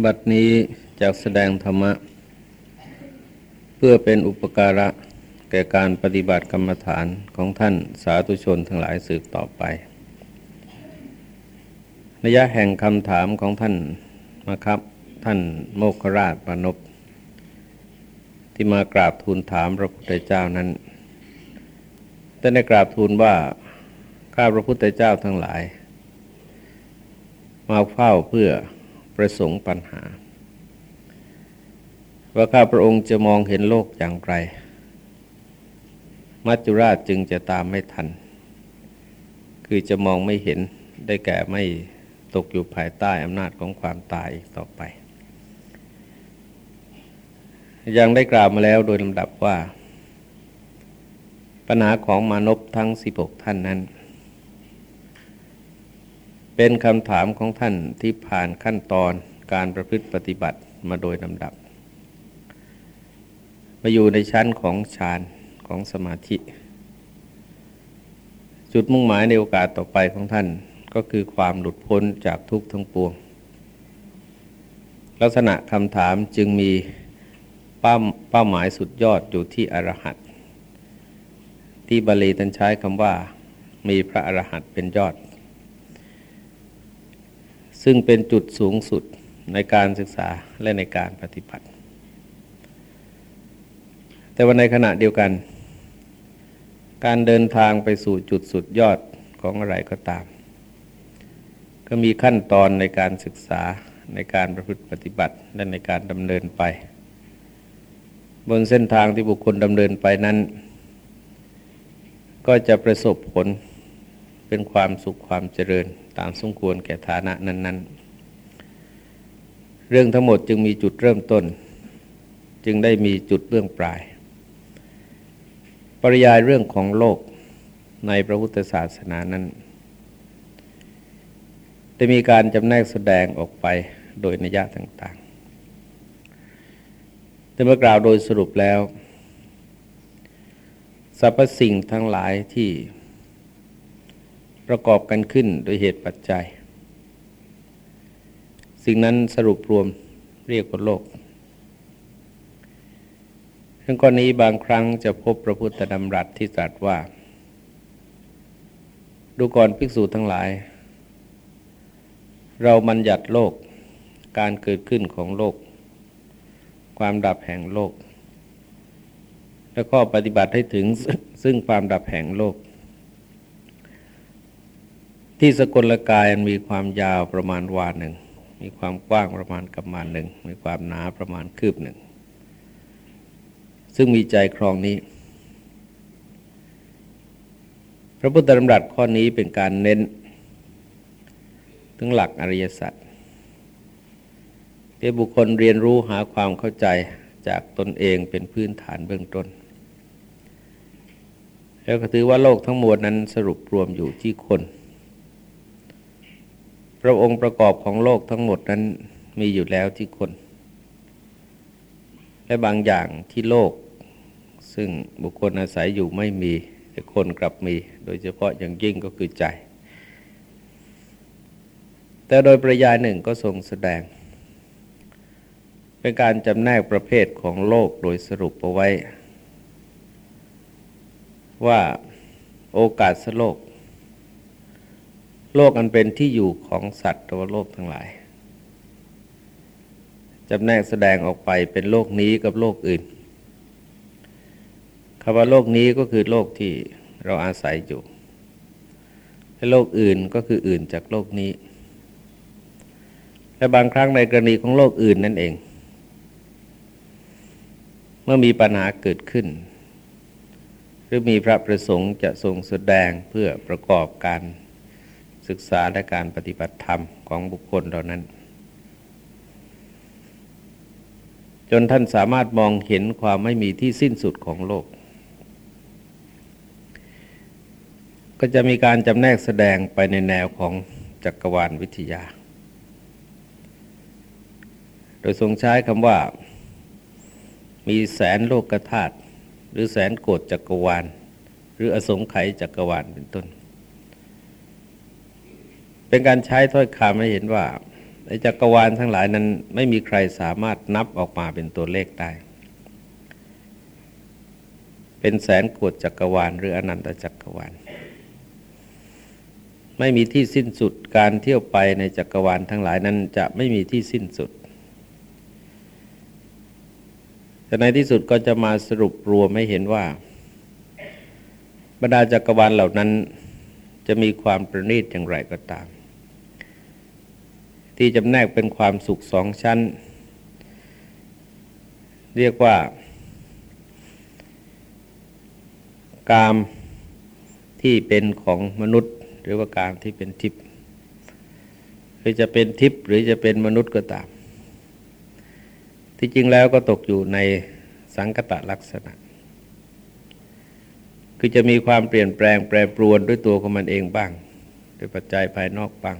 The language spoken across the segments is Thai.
บัดนี้จากแสดงธรรมะ เพื่อเป็นอุปการะแก่การปฏิบัติกรรมฐานของท่านสาธุชนทั้งหลายสืบต่อไปนัยะแห่งคำถามของท่านมาครับ ท่านโมคราชปนบที่มากราบทูลถามพระพุทธเจ้านั้นแต่ในกราบทูลว่าข้าพระพุทธเจ้าทั้งหลาย มาเฝ้าเพื่อ ประสงค์ปัญหา ว่าข้าพระองค์จะมองเห็นโลกอย่างไร มัจจุราชจึงจะตามไม่ทัน คือจะมองไม่เห็นได้แก่ไม่ตกอยู่ภายใต้อำนาจของความตายต่อไป ยังได้กล่าวมาแล้วโดยลำดับว่า ปัญหาของมานพทั้ง 16 ท่านนั้น เป็นคำถามของท่านที่ผ่านขั้นตอนการประพฤติปฏิบัติมาโดยลำดับ มาอยู่ในชั้นของฌานของสมาธิ จุดมุ่งหมายในโอกาสต่อไปของท่านก็คือความหลุดพ้นจากทุกข์ทั้งปวง ลักษณะคำถามจึงมีเป้าเป้าหมายสุดยอดอยู่ที่อรหัตที่บาลีท่านใช้คำว่ามีพระอรหันต์เป็นยอด ซึ่งเป็นจุดสูงสุดในการศึกษาและในการปฏิบัติ แต่ว่าในขณะเดียวกัน การเดินทางไปสู่จุดสุดยอดของอะไรก็ตาม ก็มีขั้นตอนในการศึกษาในการประพฤติปฏิบัติและในการดำเนินไป บนเส้นทางที่บุคคลดำเนินไปนั้น ก็จะประสบผล เป็นความสุขความเจริญตามสมควรแก่ฐานะนั้น ๆ เรื่องทั้งหมดจึงมีจุดเริ่มต้น จึงได้มีจุดเบื้องปลาย ปริยายเรื่องของโลกในพระพุทธศาสนานั้นได้มีการจำแนกแสดงออกไปโดยนิยะต่างๆ แต่เมื่อกล่าวโดยสรุปแล้วสรรพสิ่งทั้งหลายที่ ประกอบกันขึ้นโดยเหตุปัจจัย สิ่งนั้นสรุปรวมเรียกว่าโลกทั้งกรณีบางครั้งจะพบพระพุทธดำรัสที่ตรัสว่า ดูก่อนภิกษุทั้งหลาย เรามันหยัดโลก การเกิดขึ้นของโลก ความดับแห่งโลก และก็ปฏิบัติให้ถึงซึ่งความดับแห่งโลก ที่สกลกายมีความยาวประมาณวาหนึ่ง มีความกว้างประมาณกับมาหนึ่ง มีความหนาประมาณคืบหนึ่ง ซึ่งมีใจครองนี้ พระพุทธธรรมรัสข้อนี้เป็นการเน้น ถึงหลักอริยสัจที่บุคคลเรียนรู้หาความเข้าใจจากตนเองเป็นพื้นฐานเบื้องต้น แล้วก็ถือว่าโลกทั้งมวลนั้นสรุปรวมอยู่ที่คน พระองค์ประกอบของโลกทั้งหมดนั้นมีอยู่แล้วที่คน และบางอย่างที่โลก ซึ่งบุคคลอาศัยอยู่ไม่มี แต่คนกลับมี โดยเฉพาะอย่างยิ่งก็คือใจ แต่โดยประยายหนึ่งก็ทรงแสดง เป็นการจำแนกประเภทของโลกโดยสรุปเอาไว้ ว่าโอกาสสโลก โลกอันเป็นที่อยู่ของสัตว์ตัวโลกทั้งหลายจำแนกแสดงออกไปเป็นโลกนี้กับโลกอื่นคำว่าโลกนี้ก็คือโลกที่เราอาศัยอยู่และโลกอื่นก็คืออื่นจากโลกนี้ และบางครั้งในกรณีของโลกอื่นนั่นเอง เมื่อมีปัญหาเกิดขึ้น หรือมีพระประสงค์จะทรงแสดงเพื่อประกอบการ ศึกษาและการปฏิบัติธรรมของบุคคลเหล่านั้น จนท่านสามารถมองเห็นความไม่มีที่สิ้นสุดของโลก ก็จะมีการจำแนกแสดงไปในแนวของจักรวาลวิทยา โดยทรงใช้คำว่ามีแสนโลกธาตุหรือแสนโกดจักรวาล หรืออสงไขยจักรวาลเป็นต้น เป็นการใช้ถ้อยคำให้เห็นว่าในจักรวาลทั้งหลายนั้นไม่มีใครสามารถนับออกมาเป็นตัวเลขได้ เป็นแสนโกดจักรวาล หรืออนันตจักรวาล ไม่มีที่สิ้นสุดการเที่ยวไปในจักรวาลทั้งหลายนั้นจะไม่มีที่สิ้นสุดแต่ในที่สุดก็จะมาสรุปรวมไม่เห็นว่า บรรดาจักรวาลเหล่านั้นจะมีความประณีตอย่างไรก็ตาม ที่จำแนกเป็นความสุขสองชั้น เรียกว่า กามที่เป็นของมนุษย์ หรือว่ากามที่เป็นทิพย์หรือจะเป็นทิพย์หรือจะเป็นมนุษย์ก็ตาม ที่จริงแล้วก็ตกอยู่ในสังกตะลักษณะ คือจะมีความเปลี่ยนแปลงแปรปรวนด้วยตัวของมันเองบ้าง ด้วยปัจจัยภายนอกบ้าง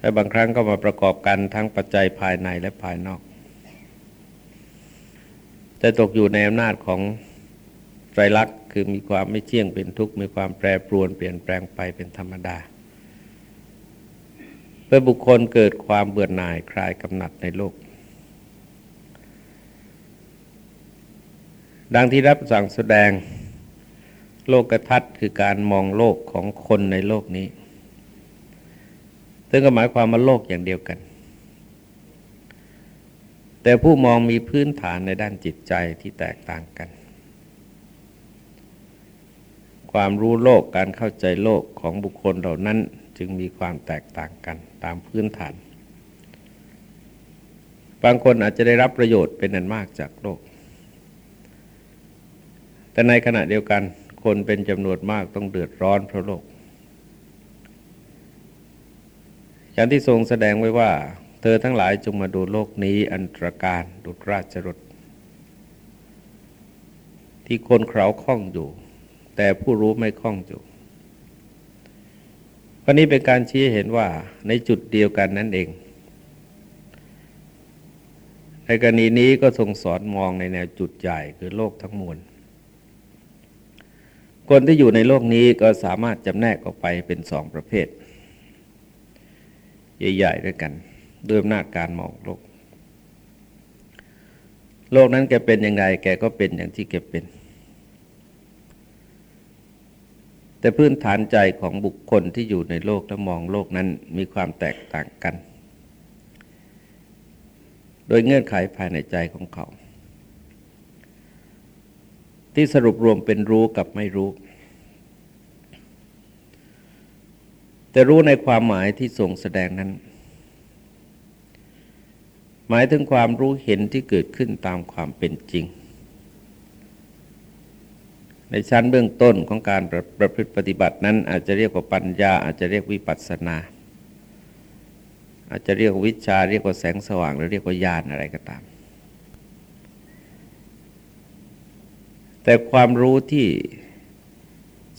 และบางครั้งก็มาประกอบกันทั้งปัจจัยภายในและภายนอก แต่ตกอยู่ในอำนาจของไตรลักษณ์คือมีความไม่เที่ยงเป็นทุกข์มีความแปรปรวนเปลี่ยนแปลงไปเป็นธรรมดา เพื่อบุคคลเกิดความเบื่อหน่ายคลายกำหนัดในโลก ดังที่รับสั่งแสดงโลกทัศน์คือการมองโลกของคนในโลกนี้ ซึ่งก็หมายความว่าโลกอย่างเดียวกัน แต่ผู้มองมีพื้นฐานในด้านจิตใจที่แตกต่างกัน ความรู้โลกการเข้าใจโลกของบุคคลเหล่านั้นจึงมีความแตกต่างกันตามพื้นฐาน บางคนอาจจะได้รับประโยชน์เป็นอันมากจากโลก แต่ในขณะเดียวกันคนเป็นจำนวนมากต้องเดือดร้อนเพราะโลก อย่างที่ทรงแสดงไว้ว่า เธอทั้งหลายจงมาดูโลกนี้อันตรการดุจราชรถที่คนเขาคล้องอยู่ แต่ผู้รู้ไม่คล้องอยู่ข้อนี้เป็นการชี้เห็นว่าในจุดเดียวกันนั่นเองในกรณีนี้ก็ทรงสอนมองในแนวจุดใหญ่คือโลกทั้งมวล คนที่อยู่ในโลกนี้ก็สามารถจำแนกออกไปเป็นสองประเภท ใหญ่ๆด้วยกันด้วยอำนาจการมองโลก โลกนั้นแกเป็นยังไงแกก็เป็นอย่างที่แกเป็น แต่พื้นฐานใจของบุคคลที่อยู่ในโลกและมองโลกนั้นมีความแตกต่างกัน โดยเงื่อนไขภายในใจของเขา ที่สรุปรวมเป็นรู้กับไม่รู้ แต่รู้ในความหมายที่ทรงแสดงนั้น หมายถึงความรู้เห็นที่เกิดขึ้นตามความเป็นจริง ในชั้นเบื้องต้นของการประประพฤติปฏิบัตินั้น อาจจะเรียกว่าปัญญา อาจจะเรียกวิปัสสนา อาจจะเรียกวิชาเรียกว่าแสงสว่าง หรือเรียกว่าญาณอะไรก็ตาม แต่ความรู้ที่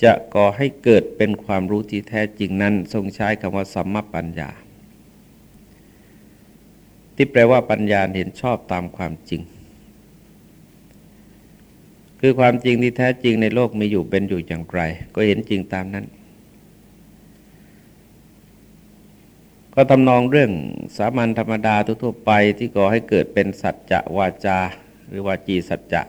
จะก่อให้เกิดเป็นความรู้ที่แท้จริงนั้น ทรงใช้คำว่าสัมมาปัญญา ที่แปลว่าปัญญาเห็นชอบตามความจริง คือความจริงที่แท้จริงในโลกมีอยู่เป็นอยู่อย่างไร ก็เห็นจริงตามนั้น ก็ทำนองเรื่องสามัญธรรมดาทั่วไปที่ก่อให้เกิดเป็นสัจจะวาจา หรือวาจีสัจจะ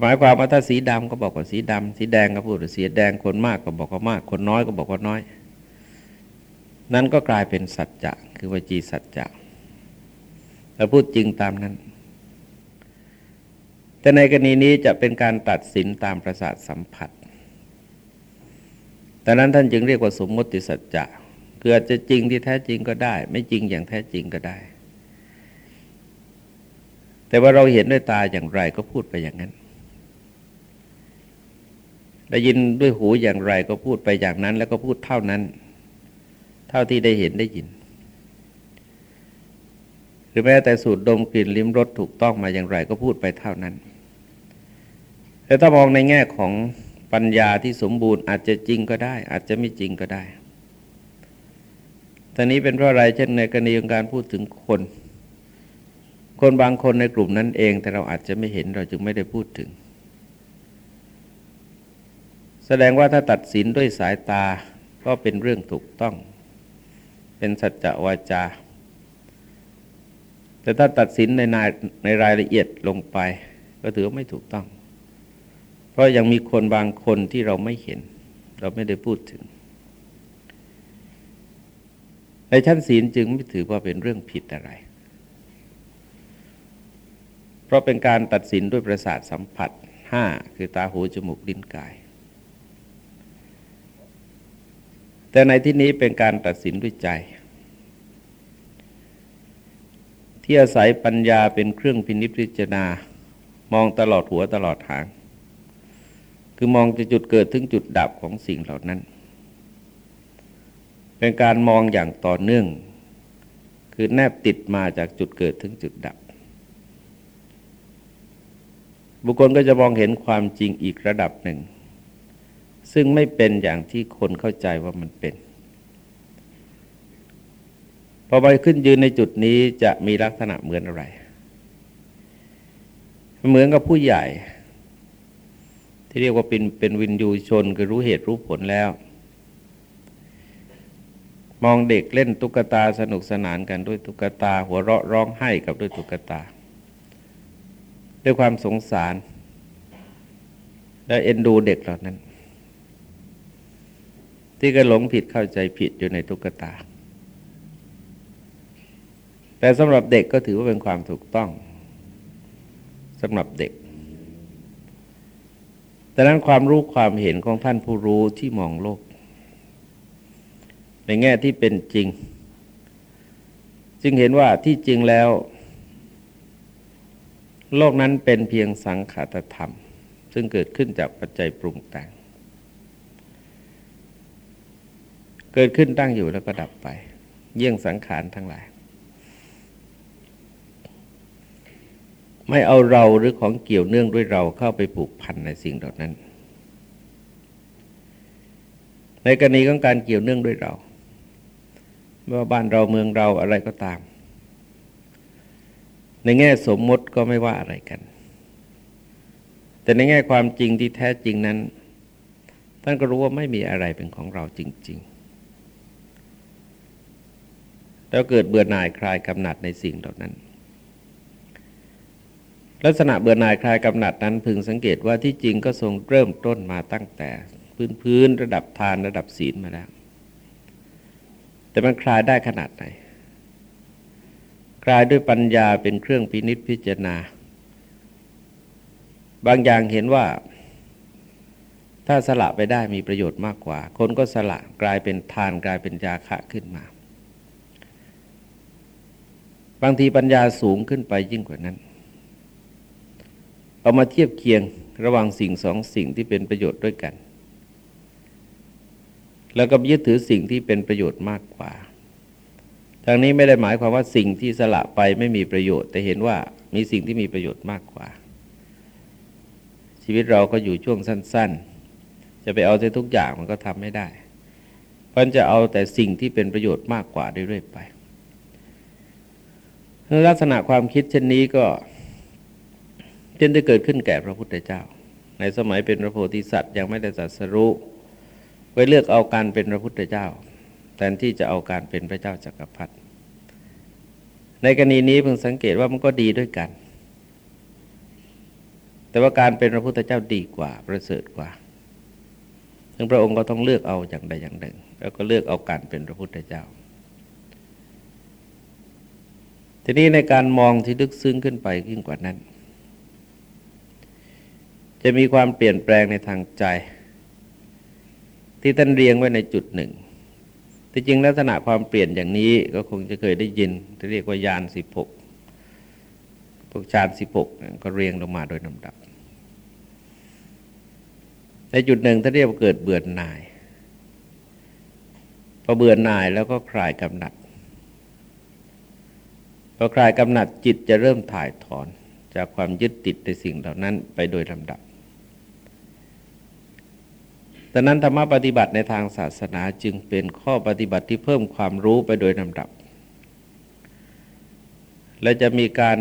หมายความว่าถ้าสีดำก็บอกว่าสีดำสีแดงก็พูดว่าสีแดงคนมากก็บอกว่ามาก คนน้อยก็บอกว่าน้อย นั้นก็กลายเป็นสัจจะคือวจีสัจจะเราพูดจริงตามนั้น แต่ในกรณีนี้จะเป็นการตัดสินตามประสาทสัมผัสแต่นั้นท่านจึงเรียกว่าสมมติสัจจะคืออาจจะจริงที่แท้จริงก็ได้ ไม่จริงอย่างแท้จริงก็ได้ แต่ว่าเราเห็นด้วยตาอย่างไรก็พูดไปอย่างนั้น ได้ยินด้วยหูอย่างไรก็พูดไปอย่างนั้น แล้วก็พูดเท่านั้น เท่าที่ได้เห็นได้ยิน หรือแม้แต่สูดดมกลิ่นลิ้มรสถูกต้องมาอย่างไรก็พูดไปเท่านั้น แต่ถ้ามองในแง่ของปัญญาที่สมบูรณ์อาจจะจริงก็ได้ อาจจะไม่จริงก็ได้ตอนนี้เป็นเพราะอะไรเช่นในกรณีของการพูดถึงคน คนบางคนในกลุ่มนั้นเอง แต่เราอาจจะไม่เห็นเราจึงไม่ได้พูดถึง แสดงว่าถ้าตัดสินด้วยสายตาก็เป็นเรื่องถูกต้อง เป็นสัจจะวาจา แต่ถ้าตัดสินในในในรายละเอียดลงไป ก็ถือว่าไม่ถูกต้อง เพราะยังมีคนบางคนที่เราไม่เห็น เราไม่ได้พูดถึง ในชั้นศีลจึงไม่ถือว่าเป็นเรื่องผิดอะไร เพราะเป็นการตัดสินด้วยประสาทสัมผัสห้าคือตาหูจมูกลิ้นกาย แต่ในที่นี้เป็นการตัดสินด้วยใจ ที่อาศัยปัญญาเป็นเครื่องพินิจพิจารณามองตลอดหัวตลอดหาง คือมองจะจุดเกิดถึงจุดดับของสิ่งเหล่านั้น เป็นการมองอย่างต่อเนื่อง คือแนบติดมาจากจุดเกิดถึงจุดดับ บุคคลก็จะมองเห็นความจริงอีกระดับหนึ่ง ซึ่งไม่เป็นอย่างที่คนเข้าใจว่ามันเป็นพอไปขึ้นยืนในจุดนี้จะมีลักษณะเหมือนอะไร เหมือนกับผู้ใหญ่ ที่เรียกว่าเป็นเป็นวินยูชนคือรู้เหตุรู้ผลแล้ว มองเด็กเล่นตุ๊กตาสนุกสนานกันด้วยตุ๊กตา หัวเราะร้องไห้กับด้วยตุ๊กตา ด้วยความสงสาร และเอ็นดูเด็กเหล่านั้น ที่ก็หลงผิดเข้าใจผิดอยู่ในตุ๊กตา แต่สำหรับเด็กก็ถือว่าเป็นความถูกต้องสำหรับเด็กดังนั้นความรู้ความเห็นของท่านผู้รู้ที่มองโลก ในแง่ที่เป็นจริง จึงเห็นว่าที่จริงแล้ว โลกนั้นเป็นเพียงสังขารธรรม ซึ่งเกิดขึ้นจากปัจจัยปรุงแต่ง เกิดขึ้นตั้งอยู่แล้วก็ดับไป เยี่ยงสังขารทั้งหลาย ไม่เอาเราหรือของเกี่ยวเนื่องด้วยเราเข้าไปผูกพันในสิ่งเหล่านั้น ในกรณีของการเกี่ยวเนื่องด้วยเราไม่ว่าบ้านเราเมืองเราอะไรก็ตาม ในแง่สมมติก็ไม่ว่าอะไรกัน แต่ในแง่ความจริงที่แท้จริงนั้นท่านก็รู้ว่าไม่มีอะไรเป็นของเราจริง ๆ แล้วเกิดเบื่อหน่ายคลายกำหนัดในสิ่งเหล่านั้น ลักษณะเบื่อหน่ายคลายกำหนัดนั้นพึงสังเกตว่าที่จริงก็ทรงเริ่มต้นมาตั้งแต่พื้นพื้นระดับทานระดับศีลมาแล้ว แต่มันคลายได้ขนาดไหน คลายด้วยปัญญาเป็นเครื่องพินิษพิจารณา บางอย่างเห็นว่า ถ้าสละไปได้มีประโยชน์มากกว่า คนก็สละกลายเป็นทานกลายเป็นยาคะขึ้นมา บางทีปัญญาสูงขึ้นไปยิ่งกว่านั้น เอามาเทียบเคียงระหว่างสิ่งสองสิ่งที่เป็นประโยชน์ด้วยกัน แล้วก็ยึดถือสิ่งที่เป็นประโยชน์มากกว่าทางนี้ไม่ได้หมายความว่าสิ่งที่สละไปไม่มีประโยชน์ แต่เห็นว่ามีสิ่งที่มีประโยชน์มากกว่า ชีวิตเราก็อยู่ช่วงสั้น ๆ จะไปเอาแต่ทุกอย่างมันก็ทำไม่ได้เพราะจะเอาแต่สิ่งที่เป็นประโยชน์มากกว่าเรื่อยๆไป ลักษณะความคิดเช่นนี้ก็จนได้เกิดขึ้นแก่พระพุทธเจ้า ในสมัยเป็นพระโพธิสัตว์ยังไม่ได้สัสรู้ไว้เลือกเอาการเป็นพระพุทธเจ้าแทนที่จะเอาการเป็นพระเจ้าจากักรพรรดิในกรณีนี้เพิ่งสังเกตว่ามันก็ดีด้วยกัน แต่ว่าการเป็นพระพุทธเจ้าดีกว่าประเสริฐกว่าซึ่งพระองค์ก็ต้องเลือกเอาอย่างใดอย่างหนึ่ง แล้วก็เลือกเอาการเป็นพระพุทธเจ้า ทีนี้ในการมองที่ลึกซึ้งขึ้นไปยิ่งกว่านั้น จะมีความเปลี่ยนแปลงในทางใจ ที่ท่านเรียงไว้ในจุดหนึ่งที่จริงลักษณะความเปลี่ยนอย่างนี้ก็คงจะเคยได้ยินที่เรียกว่ายานสิบหกพวกฌานสิบหกก็เรียงลงมาโดยลำดับในจุดหนึ่งท่านเรียกว่าเกิดเบื่อหน่าย พอเบื่อหน่ายแล้วก็คลายกำหนัด พอคลายกำหนัดจิตจะเริ่มถ่ายถอน จากความยึดติดในสิ่งเหล่านั้นไปโดยลำดับดังนั้นธรรมปฏิบัติในทางศาสนาจึงเป็นข้อปฏิบัติที่เพิ่มความรู้ไปโดยลำดับ และจะมีการ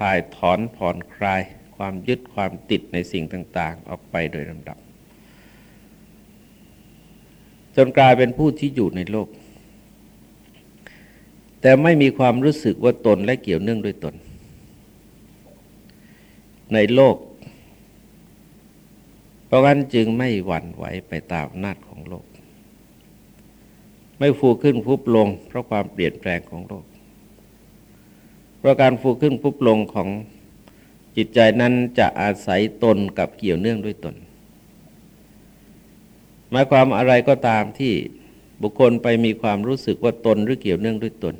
ถ่ายถอนผ่อนคลายความยึดความติดในสิ่งต่าง ๆ ออกไปโดยลำดับ จนกลายเป็นผู้ที่อยู่ในโลก แต่ไม่มีความรู้สึกว่าตนและเกี่ยวเนื่องด้วยตน ในโลก เพราะงั้นจึงไม่หวั่นไหวไปตามนาจของโลก ไม่ฟูขึ้นพุบลง เพราะความเปลี่ยนแปลงของโลก เพราะการฟูขึ้นพุบลงของจิตใจนั้นจะอาศัยตนกับเกี่ยวเนื่องด้วยตน หมายความอะไรก็ตามที่บุคคลไปมีความรู้สึกว่าตนหรือเกี่ยวเนื่องด้วยตน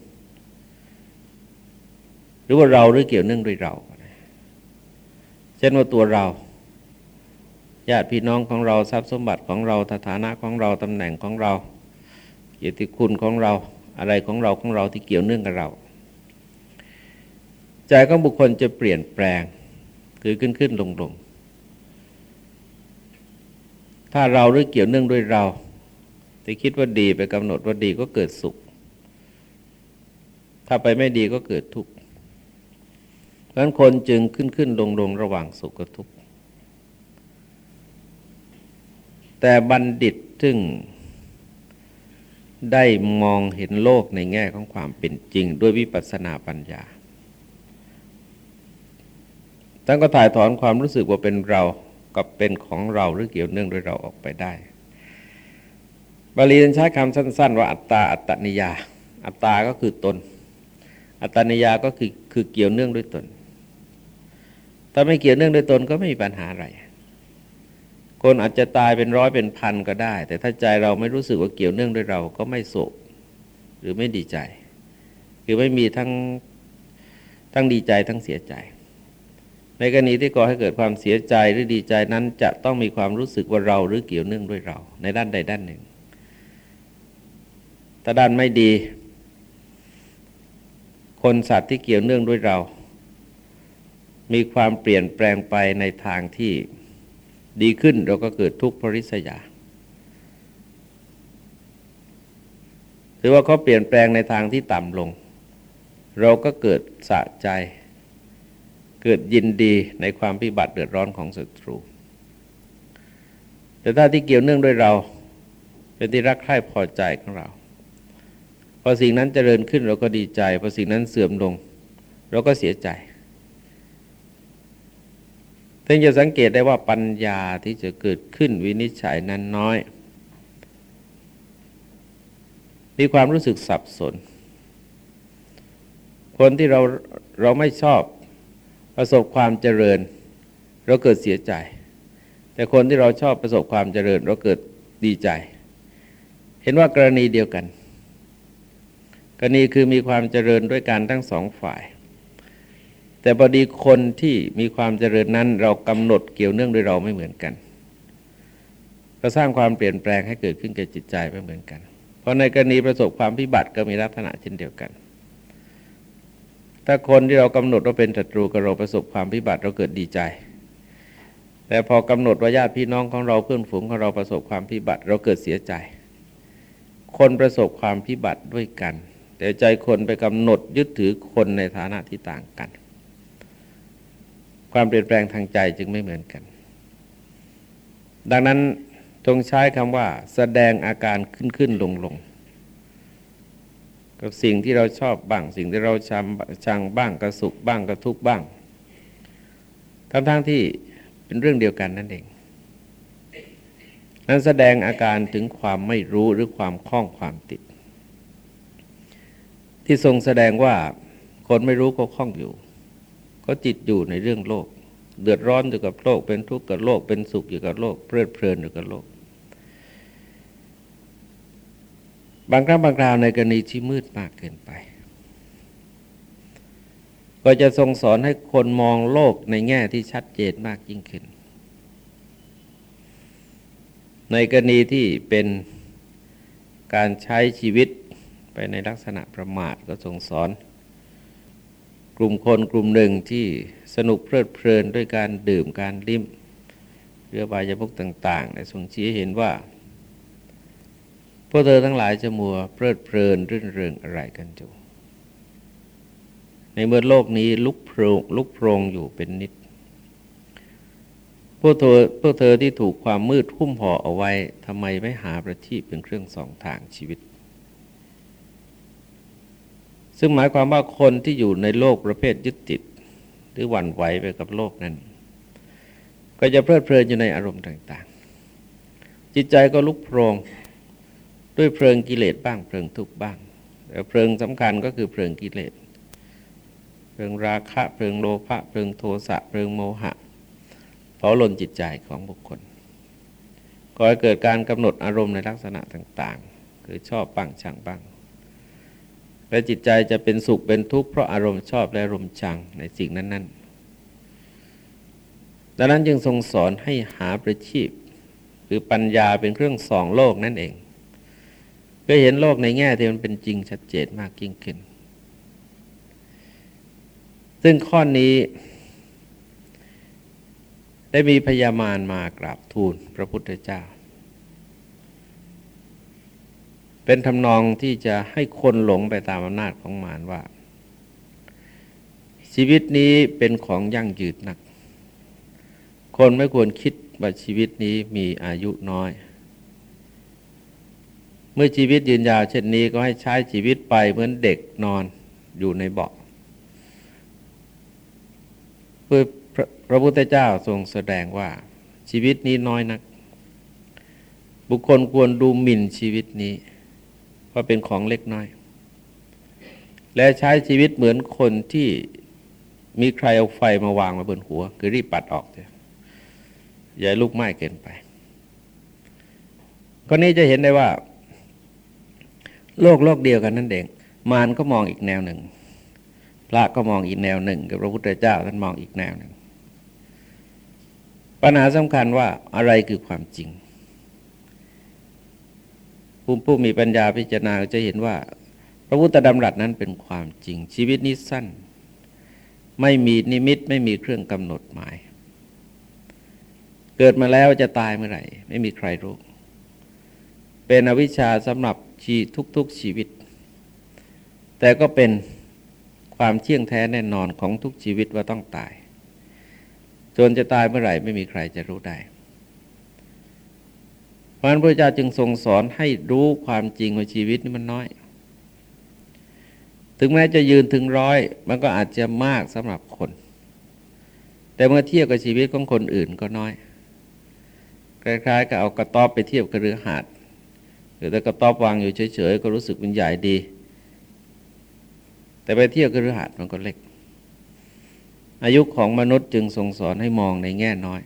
หรือว่าเราหรือเกี่ยวเนื่องด้วยเรา เช่นว่าตัวเราญาติพี่น้องของเราทรัพย์สมบัติของเราฐานะของเราตำแหน่งของเราเกียรติคุณของเราอะไรของเราของเราที่เกี่ยวเนื่องกับเรา ใจของบุคคลจะเปลี่ยนแปลงคือขึ้นขึ้นลงลงถ้าเราหรือเกี่ยวเนื่องด้วยเราที่คิดว่าดีไปกำหนดว่าดีก็เกิดสุข ถ้าไปไม่ดีก็เกิดทุกข์ นั้นคนจึงขึ้นขึ้นลงลงระหว่างสุขกับทุกข์ แต่บัณฑิตซึ่งได้มองเห็นโลกในแง่ของความเป็นจริง ด้วยวิปัสสนาปัญญาท่านก็ถ่ายถอนความรู้สึกว่าเป็นเรากับเป็นของเราหรือเกี่ยวเนื่องด้วยเราออกไปได้ บาลีใช้คำสั้น ๆ ว่าอัตตาอัตตนิยา อัตตาก็คือตน อัตตนิยาก็คือคือเกี่ยวเนื่องด้วยตน ถ้าไม่เกี่ยวเนื่องด้วยตนก็ไม่มีปัญหาอะไร คนอาจจะตายเป็นร้อยเป็นพันก็ได้ แต่ถ้าใจเราไม่รู้สึกว่าเกี่ยวเนื่องด้วยเราก็ไม่โศกหรือไม่ดีใจ คือไม่มีทั้งทั้งดีใจทั้งเสียใจ ในกรณีที่ก่อให้เกิดความเสียใจหรือดีใจนั้นจะต้องมีความรู้สึกว่าเราหรือเกี่ยวเนื่องด้วยเรา ในด้านใดด้านหนึ่งถ้าด้านไม่ดี คนสัตว์ที่เกี่ยวเนื่องด้วยเรา มีความเปลี่ยนแปลงไปในทางที่ดีขึ้นเราก็เกิดทุกข์พริษยาหรือว่าเขาเปลี่ยนแปลงในทางที่ต่ำลง เราก็เกิดสะใจ เกิดยินดีในความพิบัติเดือดร้อนของศัตรู แต่ถ้าที่เกี่ยวเนื่องด้วยเรา เป็นที่รักใคร่พอใจของเรา พอสิ่งนั้นเจริญขึ้นเราก็ดีใจ พอสิ่งนั้นเสื่อมลง เราก็เสียใจ ท่านจะสังเกตได้ว่าปัญญาที่จะเกิดขึ้นวินิจฉัยนั้นน้อย มีความรู้สึกสับสน คนที่เราเราไม่ชอบประสบความเจริญ เราเกิดเสียใจ แต่คนที่เราชอบประสบความเจริญ เราเกิดดีใจ เห็นว่ากรณีเดียวกัน กรณีคือมีความเจริญด้วยการทั้งสองฝ่าย แต่พอดีคนที่มีความเจริญนั้น เรากำหนดเกี่ยวเนื่องด้วยเราไม่เหมือนกันก็สร้างความเปลี่ยนแปลงให้เกิดขึ้นแก่จิตใจไม่เหมือนกัน เพราะในกรณีประสบความพิบัติก็มีลักษณะเช่นเดียวกัน ถ้าคนที่เรากำหนดว่าเป็นศัตรูกับเราประสบความพิบัติเราเกิดดีใจ แต่พอกำหนดว่าญาติพี่น้องของเราเพื่อนฝูงของเราประสบความพิบัติเราเกิดเสียใจ คนประสบความพิบัติด้วยกัน แต่ใจคนไปกำหนดยึดถือคนในฐานะที่ต่างกัน ความเปลี่ยนแปลงทางใจจึงไม่เหมือนกัน ดังนั้นตรงใช้คำว่า แสดงอาการขึ้นขึ้นลงลงกับสิ่งที่เราชอบบ้าง สิ่งที่เราชังชังบ้างกระสุขบ้างกระทุกบ้างทั้งทั้งที่เป็นเรื่องเดียวกันนั่นเอง นั้นแสดงอาการถึงความไม่รู้หรือความคล้องความติด ที่ทรงแสดงว่าคนไม่รู้ก็คล้องอยู่ ก็จิตอยู่ในเรื่องโลก เดือดร้อนอยู่กับโลก เป็นทุกข์กับโลก เป็นสุขอยู่กับโลก เพลิดเพลินอยู่กับโลก บางครั้งบางคราวในกรณีที่มืดมากเกินไป ก็จะทรงสอนให้คนมองโลกในแง่ที่ชัดเจนมากยิ่งขึ้น ในกรณีที่เป็นการใช้ชีวิตไปในลักษณะประมาทก็ทรงสอน กลุ่มคนกลุ่มหนึ่งที่สนุกเพลิดเพลินด้วยการดื่มการลิ้มเรือบายมุกต่างๆ ในทรงชี้เห็นว่า พวกเธอทั้งหลายจะมัวเพลิดเพลินรื่นเริงอะไรกันจูในเมื่อโลกนี้ลุกโพรงลุกโพรงอยู่เป็นนิด พวกเธอพวกเธอที่ถูกความมืดหุ้มห่อเอาไว้ทำไมไม่หาประทีปเป็นเครื่องสองทางชีวิต ซึ่งหมายความว่าคนที่อยู่ในโลกประเภทยึดติด หรือหวั่นไหวไปกับโลกนั้น ก็จะเพลิดเพลินอยู่ในอารมณ์ต่างๆ จิตใจก็ลุกโพรงด้วยเพลิงกิเลสบ้างเพลิงทุกข์บ้างแต่เพลิงสำคัญก็คือเพลิงกิเลสเพลิงราคะเพลิงโลภะเพลิงโทสะเพลิงโมหะเผาลนจิตใจของบุคคลก่อให้เกิดการกำหนดอารมณ์ในลักษณะต่างๆ คือชอบบ้างชังบ้าง และจิตใจจะเป็นสุขเป็นทุกข์เพราะอารมณ์ชอบและอารมณ์ชังในสิ่งนั้น ๆ ดังนั้นจึงทรงสอนให้หาประชีพ คือปัญญาเป็นเครื่องส่องโลกนั่นเอง เพื่อเห็นโลกในแง่ที่มันเป็นจริงชัดเจนมากยิ่งขึ้น ซึ่งข้อนี้ได้มีพญามารมากราบทูลพระพุทธเจ้า เป็นทำนองที่จะให้คนหลงไปตามอำนาจของมารว่า ชีวิตนี้เป็นของยั่งยืนนัก คนไม่ควรคิดว่าชีวิตนี้มีอายุน้อย เมื่อชีวิตยืนยาวเช่นนี้ก็ให้ใช้ชีวิตไปเหมือนเด็กนอนอยู่ในเบาะเพื่อพระพุทธเจ้าทรงแสดงว่าชีวิตนี้น้อยนัก บุคคลควรดูหมิ่นชีวิตนี้ ว่าเป็นของเล็กน้อย และใช้ชีวิตเหมือนคนที่มีใครเอาไฟมาวางมาบนหัว คือรีบปัดออกเถอะอย่าลุกไหม้เกินไปก็นี้จะเห็นได้ว่า โลกโลกเดียวกันนั่นเอง มารก็มองอีกแนวหนึ่ง พระก็มองอีกแนวหนึ่ง กับพระพุทธเจ้าท่านมองอีกแนวหนึ่งปัญหาสำคัญว่าอะไรคือความจริง ผู้ผู้มีปัญญาพิจารณาจะเห็นว่า พระพุทธดำรัสนั้นเป็นความจริง ชีวิตนี้สั้น ไม่มีนิมิตไม่มีเครื่องกำหนดหมาย เกิดมาแล้วจะตายเมื่อไหร่ ไม่มีใครรู้ เป็นอวิชชาสำหรับชีทุกๆชีวิต แต่ก็เป็นความเที่ยงแท้แน่นอนของทุกชีวิตว่าต้องตาย จนจะตายเมื่อไหร่ไม่มีใครจะรู้ได้ ราะนั้นพระเจ้าจึงทรงสอนให้รู้ความจริงว่าชีวิตนี่มันน้อย ถึงแม้จะยืนถึงร้อย มันก็อาจจะมากสำหรับคน แต่เมื่อเทียบกับชีวิตของคนอื่นก็น้อย คล้ายๆกับเอากระต๊อบไปเทียบกับเรือหาดหรือแต่กระต๊อบวางอยู่เฉยๆก็รู้สึกมันใหญ่ดี แต่ไปเที่ยวกระหัดมันก็เล็ก อายุของมนุษย์จึงทรงสอนให้มองในแง่น้อย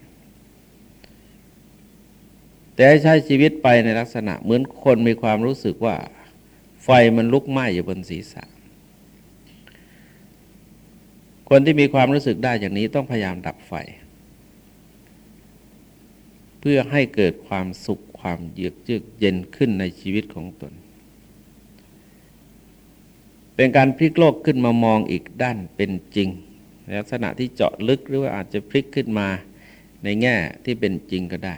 แต่ให้ใช้ชีวิตไปในลักษณะ เหมือนคนมีความรู้สึกว่า ไฟมันลุกไหม้อยู่บนศีรษะ คนที่มีความรู้สึกได้อย่างนี้ต้องพยายามดับไฟ เพื่อให้เกิดความสุขความเยือกเยือกเย็นขึ้นในชีวิตของตน เป็นการพลิกโลกขึ้นมามองอีกด้านเป็นจริงลักษณะที่เจาะลึกหรือว่าอาจจะพลิกขึ้นมาในแง่ที่เป็นจริงก็ได้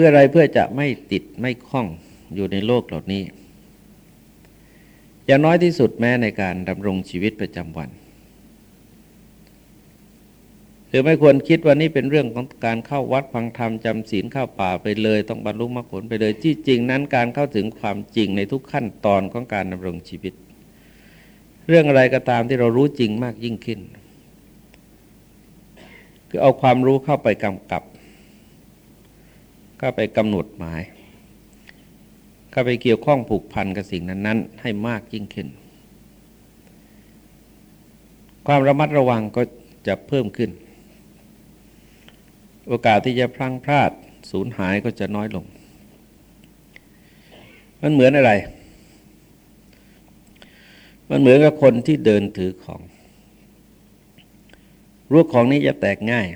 พื่ออะไรเพื่อจะไม่ติดไม่คล้องอยู่ในโลกเหล่านี้ อย่างน้อยที่สุดแม้ในการดำรงชีวิตประจำวันคือไม่ควรคิดว่านี่เป็นเรื่องของการเข้าวัดฟังธรรมจำศีลเข้าป่าไปเลย ต้องบรรลุมรรคผลไปเลยที่จริงนั้นการเข้าถึงความจริงในทุกขั้นตอนของการดำรงชีวิต เรื่องอะไรก็ตามที่เรารู้จริงมากยิ่งขึ้น คือเอาความรู้เข้าไปกำกับ เข้าไปกำหนดหมาย เข้าไปเกี่ยวข้องผูกพันกับสิ่งนั้น ๆ ให้มากยิ่งขึ้น ความระมัดระวังก็จะเพิ่มขึ้น โอกาสที่จะพลั้งพลาดสูญหายก็จะน้อยลง มันเหมือนอะไร มันเหมือนกับคนที่เดินถือของรู้วของนี้จะแตกง่าย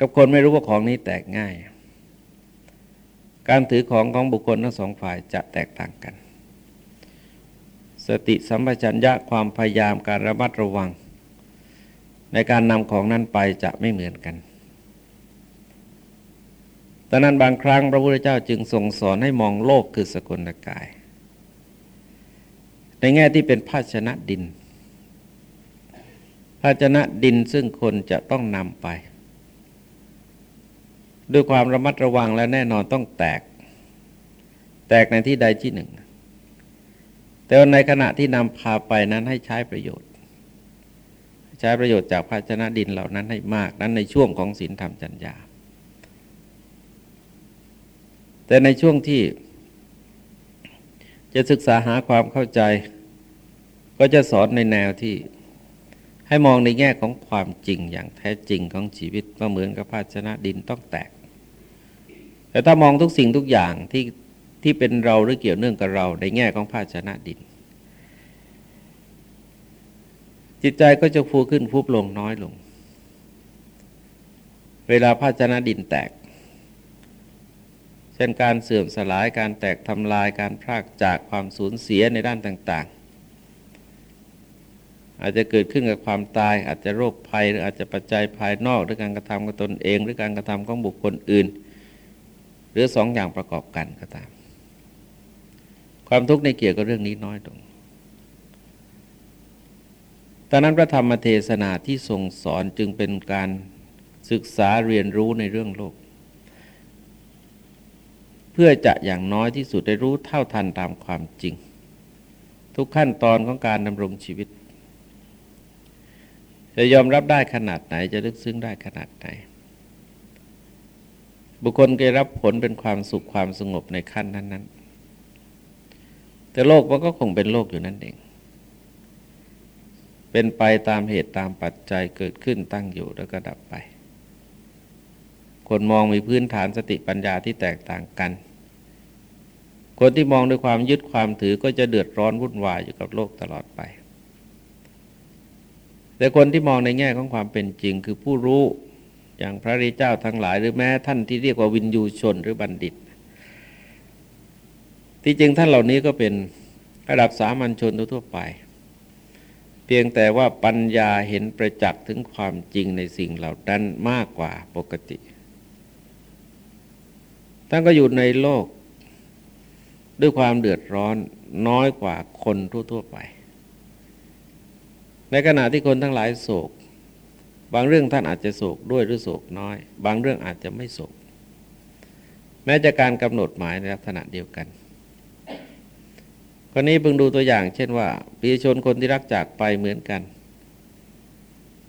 กับคนไม่รู้ว่าของนี้แตกง่าย การถือของของบุคคลทั้งสองฝ่ายจะแตกต่างกัน สติสัมปชัญญะความพยายามการระมัดระวัง ในการนำของนั้นไปจะไม่เหมือนกันตอนนั้นบางครั้งพระพุทธเจ้าจึงทรงสอนให้มองโลกคือสกลกาย ในแง่ที่เป็นภาชนะดิน ภาชนะดินซึ่งคนจะต้องนำไป ด้วยความระมัดระวังและแน่นอนต้องแตก แตกในที่ใดที่หนึ่ง แต่ในขณะที่นำพาไปนั้นให้ใช้ประโยชน์ ใช้ประโยชน์จากภาชนะดินเหล่านั้นให้มากนั้นในช่วงของศีลธรรมจัญญาแต่ในช่วงที่จะศึกษาหาความเข้าใจ ก็จะสอนในแนวที่ให้มองในแง่ของความจริงอย่างแท้จริงของชีวิตว่าเหมือนกับภาชนะดินต้องแตก แต่ถ้ามองทุกสิ่งทุกอย่างที่ที่เป็นเราหรือเกี่ยวเนื่องกับเราในแง่ของภาชนะดิน จิตใจก็จะฟูขึ้นฟุบลงน้อยลง เวลาภาชนะดินแตก เช่นการเสื่อมสลายการแตกทำลายการพรากจากความสูญเสียในด้านต่าง ๆ อาจจะเกิดขึ้นกับความตาย อาจจะโรคภัยหรืออาจจะปัจจัยภายนอกหรือการกระทำของตนเอง หรือการกระทำของบุคคลอื่น หรือสองอย่างประกอบกันก็ตาม ความทุกข์ในเกี่ยวกับเรื่องนี้น้อยลงตอนนั้นพระธรรมเทศนาที่ทรงสอนจึงเป็นการศึกษาเรียนรู้ในเรื่องโลก เพื่อจะอย่างน้อยที่สุดได้รู้เท่าทันตามความจริง ทุกขั้นตอนของการดำรงชีวิต จะยอมรับได้ขนาดไหนจะลึกซึ้งได้ขนาดไหน บุคคลจะรับผลเป็นความสุขความสงบในขั้นนั้น ๆ แต่โลกมันก็คงเป็นโลกอยู่นั่นเอง เป็นไปตามเหตุตามปัจจัยเกิดขึ้นตั้งอยู่แล้วก็ดับไป คนมองมีพื้นฐานสติปัญญาที่แตกต่างกัน คนที่มองด้วยความยึดความถือก็จะเดือดร้อนวุ่นวายอยู่กับโลกตลอดไป แต่คนที่มองในแง่ของความเป็นจริงคือผู้รู้ อย่างพระริเจ้าทั้งหลาย หรือแม้ท่านที่เรียกว่าวินยูชนหรือบัณฑิต ที่จริงท่านเหล่านี้ก็เป็นระดับสามัญชนทั่วไป เพียงแต่ว่าปัญญาเห็นประจักษ์ถึงความจริงในสิ่งเหล่านั้นมากกว่าปกติท่านก็อยู่ในโลก ด้วยความเดือดร้อนน้อยกว่าคนทั่วๆไป ในขณะที่คนทั้งหลายโศก บางเรื่องท่านอาจจะโศกด้วยหรือโศกน้อย บางเรื่องอาจจะไม่โศก แม้จะการกำหนดหมายในลักษณะเดียวกันคนนี้เพิ่งดูตัวอย่าง เช่นว่าปีชนคนที่รักจากไปเหมือนกัน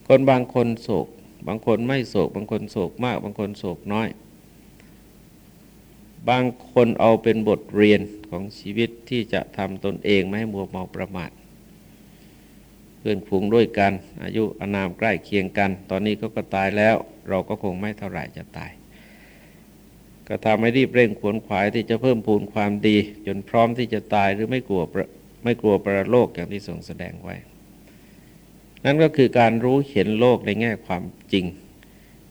คนบางคนโศก บางคนไม่โศก บางคนโศกมาก บางคนโศกน้อย บางคนเอาเป็นบทเรียนของชีวิตที่จะทำตนเองไม่ให้มัวเมาประมาท พื่อนฝูงด้วยกัน อายุอนามใกล้เคียงกัน ตอนนี้ก็ก็ตายแล้ว เราก็คงไม่เท่าไหร่จะตาย ก็ทำให้รีบเร่งขวนขวายที่จะเพิ่มพูนความดี จนพร้อมที่จะตายหรือไม่กลัวไม่กลัวประโลกอย่างที่ทรงแสดงไว้ นั่นก็คือการรู้เห็นโลกในแง่ความจริง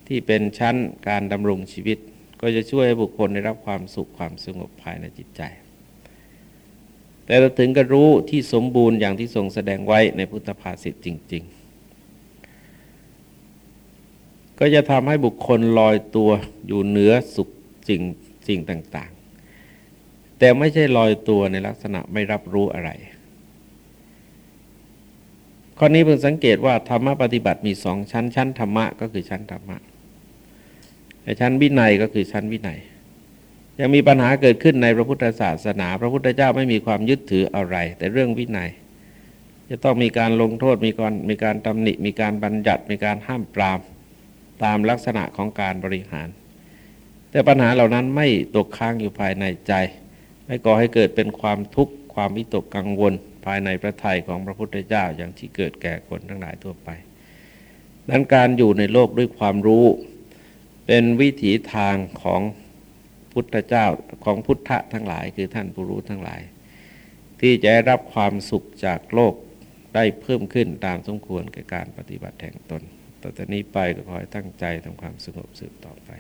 ที่เป็นชั้นการดำรงชีวิต ก็จะช่วยให้บุคคลได้รับความสุขความสงบภายในจิตใจ แต่เราถึงก็รู้ที่สมบูรณ์อย่างที่ทรงแสดงไว้ในพุทธภาษิตจริง ๆ ก็จะทำให้บุคคลลอยตัวอยู่เหนือสุขจริงจริงต่าง ๆ แต่ไม่ใช่ลอยตัวในลักษณะไม่รับรู้อะไร ข้อนี้เพิ่งสังเกตว่าธรรมะปฏิบัติมีสองชั้น ชั้นธรรมะก็คือชั้นธรรมะ ชั้นวินัยก็คือชั้นวินัย ยังมีปัญหาเกิดขึ้นในพระพุทธศาสนา พระพุทธเจ้าไม่มีความยึดถืออะไร แต่เรื่องวินัย จะต้องมีการลงโทษมีการมีการตำหนิ มีการบัญญัติ มีการห้ามปรามตามลักษณะของการบริหาร แต่ปัญหาเหล่านั้นไม่ตกค้างอยู่ภายในใจ ไม่ก่อให้เกิดเป็นความทุกข์ความวิตกกังวล ภายในพระทัยของพระพุทธเจ้าอย่างที่เกิดแก่คนทั้งหลายทั่วไปดังการอยู่ในโลกด้วยความรู้ เป็นวิถีทางของ พุทธเจ้าของพุทธะทั้งหลาย คือท่านผู้รู้ทั้งหลาย ที่จะรับความสุขจากโลกได้เพิ่มขึ้นตามสมควรแก่การปฏิบัติแห่งตน ต่อจากนี้ไปก็ขอให้ตั้งใจทำความสงบสืบต่อไป